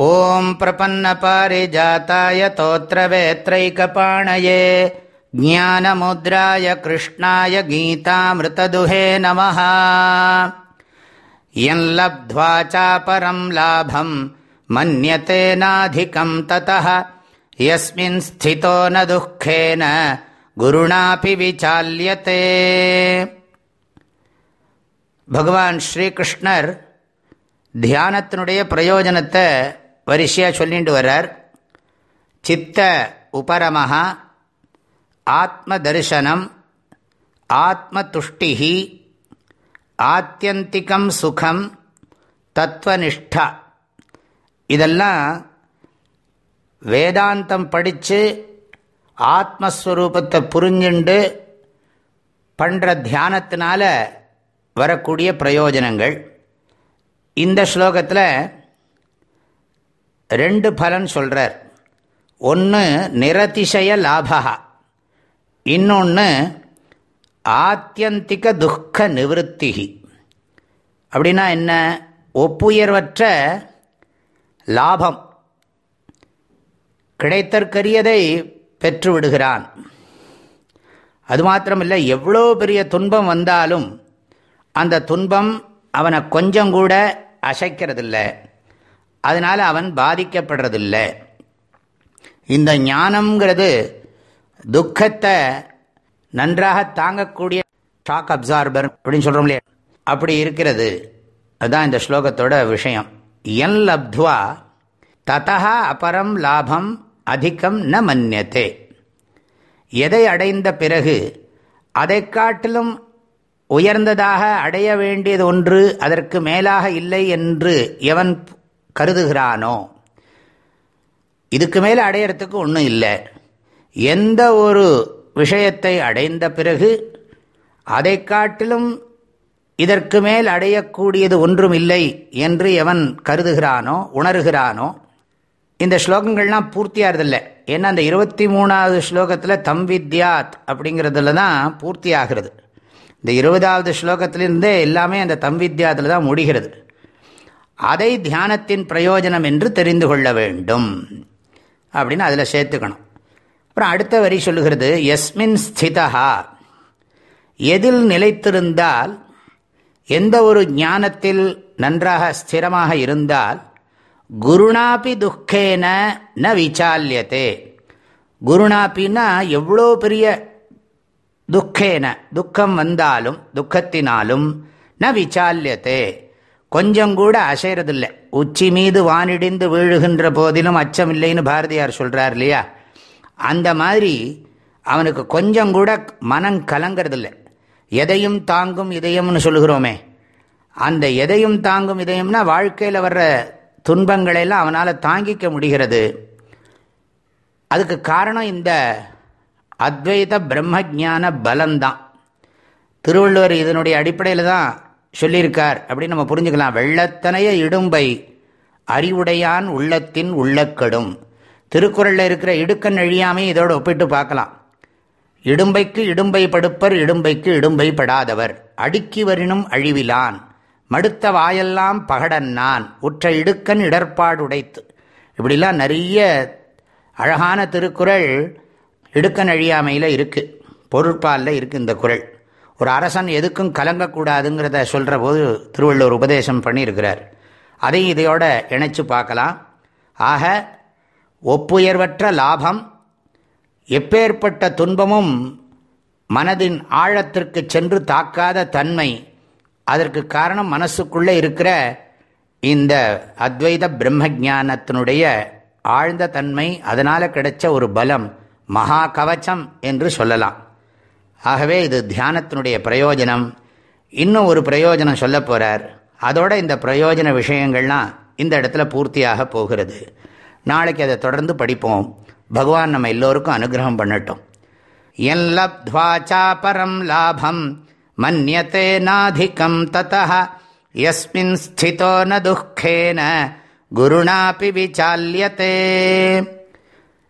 ॐ प्रपन्नपारिजाताय तोत्रवेत्रैकपाणये ज्ञानमुद्राय कृष्णाय गीतामृतदुहे नमः यल्लब्ध्वा चापरम् लाभम् मन्यते नाधिकम् ततः यस्मिन् स्थितो न दुःखेन குருணாபி விசால்யத்தே பகவான் ஸ்ரீகிருஷ்ணர் தியானத்தினுடைய பிரயோஜனத்தை வரிசையாக சொல்லிட்டு வர்றார். சித்த உபரமஹா ஆத்ம தரிசனம் ஆத்ம துஷ்டிகி ஆத்தியந்திகம் சுகம் தத்துவனிஷ்டா இதெல்லாம் வேதாந்தம் படித்து ஆத்மஸ்வரூபத்தை புரிஞ்சுண்டு பண்ணுற தியானத்தினால வரக்கூடிய பிரயோஜனங்கள். இந்த ஸ்லோகத்தில் ரெண்டு பலன் சொல்கிறார் ஒன்று நிரதிசய லாபா. இன்னொன்று ஆத்தியந்திக துக்க நிவத்திகி அப்படின்னா என்ன? ஒப்புயர்வற்ற லாபம். கிடைத்தற்கரியதை பெற்று விடுகிறான் அது மாத்திரமில்லை எவ்வளோ பெரிய துன்பம் வந்தாலும் அந்த துன்பம் அவனை கொஞ்சம் கூட அசைக்கிறதில்லை. அதனால் அவன் பாதிக்கப்படுறதில்லை. இந்த ஞானம்ங்கிறது துக்கத்தை நன்றாக தாங்கக்கூடிய ஷாக் அப்சார்பர் அப்படின்னு சொல்கிறோம் இல்லையா அப்படி இருக்கிறது. அதுதான் இந்த ஸ்லோகத்தோட விஷயம். என் லப்துவா ததா அபரம் லாபம் அதிகம் ந மன்னியத்தே எதை அடைந்த பிறகு அதை காட்டிலும் உயர்ந்ததாக அடைய வேண்டியது ஒன்று அதற்கு மேலாக இல்லை என்று எவன் கருதுகிறானோ? இதுக்கு மேலே அடையிறதுக்கு ஒன்றும் இல்லை. எந்த ஒரு விஷயத்தை அடைந்த பிறகு அதை காட்டிலும் இதற்கு மேல் அடையக்கூடியது ஒன்றும் இல்லை என்று எவன் கருதுகிறானோ உணர்கிறானோ இந்த ஸ்லோகங்கள்லாம் பூர்த்தியாகிறதில்ல ஏன்னா அந்த இருபத்தி மூணாவது ஸ்லோகத்தில் தம் வித்யாத் அப்படிங்கிறதுல தான் பூர்த்தி ஆகிறது இந்த இருபதாவது ஸ்லோகத்திலிருந்தே எல்லாமே அந்த தம் வித்யாத்தில் தான் முடிகிறது. அதை தியானத்தின் பிரயோஜனம் என்று தெரிந்து கொள்ள வேண்டும். அப்படின்னு அதில் சேர்த்துக்கணும். அப்புறம் அடுத்த வரி சொல்லுகிறது எஸ்மின் ஸ்திதா எதில் நிலைத்திருந்தால் எந்த ஒரு ஞானத்தில் நன்றாக ஸ்திரமாக இருந்தால் குருணாபி துக்கேன ந விசால்யத்தே குருணாப்பின்னா எவ்வளோ பெரிய துக்கேன துக்கம் வந்தாலும் துக்கத்தினாலும் ந விசால்யத்தே கொஞ்சம் கூட அசைறதில்லை உச்சி மீது வானிடிந்து வீழுகின்ற போதிலும் அச்சம் இல்லைன்னு பாரதியார் சொல்கிறார் இல்லையா? அந்த மாதிரி அவனுக்கு கொஞ்சம் கூட மனம் கலங்கிறதில்லை. எதையும் தாங்கும் இதயம்னு சொல்லுகிறோமே. அந்த எதையும் தாங்கும் இதயம்னா வாழ்க்கையில் வர்ற துன்பங்களையெல்லாம் அவனால் தாங்கிக்க முடிகிறது. அதுக்கு காரணம் இந்த அத்வைத பிரம்ம ஜான பலம்தான். திருவள்ளுவர் இதனுடைய அடிப்படையில் தான் சொல்லியிருக்கார். அப்படின்னு நம்ம புரிஞ்சுக்கலாம். வெள்ளத்தனைய இடும்பை அறிவுடையான் உள்ளத்தின் உள்ளக்கடும். திருக்குறளில் இருக்கிற இடுக்கன் அழியாமை இதோடு ஒப்பிட்டு பார்க்கலாம். இடும்பைக்கு இடும்பை படுப்பர் இடும்பைக்கு இடும்பை படாதவர். அடுக்கி வரினும் அழிவிலான். மடுத்த வாயெல்லாம் பகடன் நான். உற்ற இடுக்கன் இடர்பாடுடைத்து. இப்படிலாம் நிறைய அழகான திருக்குறள் இடுக்கன் அழியாமையில் இருக்குது பொருட்பாலில் இருக்குது இந்த குரல் ஒரு அரசன் எதுக்கும் கலங்கக்கூடாதுங்கிறத சொல்கிற போது திருவள்ளுவர் உபதேசம் பண்ணியிருக்கிறார். அதையும் இதையோட இணைச்சு பார்க்கலாம். ஆக ஒப்புயர்வற்ற லாபம் எப்பேற்பட்ட துன்பமும் மனதின் ஆழத்திற்கு சென்று தாக்காத தன்மை அதற்கு காரணம் மனசுக்குள்ளே இருக்கிற இந்த அத்வைத பிரம்ம ஜானத்தினுடைய ஆழ்ந்த தன்மை அதனால் கிடைச்ச ஒரு பலம் மகா கவச்சம் என்று சொல்லலாம். ஆகவே இது தியானத்தினுடைய பிரயோஜனம். இன்னும் ஒரு பிரயோஜனம் சொல்ல போகிறார் அதோட இந்த பிரயோஜன விஷயங்கள்லாம் இந்த இடத்துல பூர்த்தியாக போகிறது. நாளைக்கு அதை தொடர்ந்து படிப்போம். பகவான் நம்ம எல்லோருக்கும் அனுகிரகம் பண்ணட்டும். என் லப்த்வாச்சா பரம் லாபம் மன்யத்தே நாதிக்கம் ததா எஸ்மின் ஸ்திதோ ந துக்கேன குருணாபி விசால்யத்தே.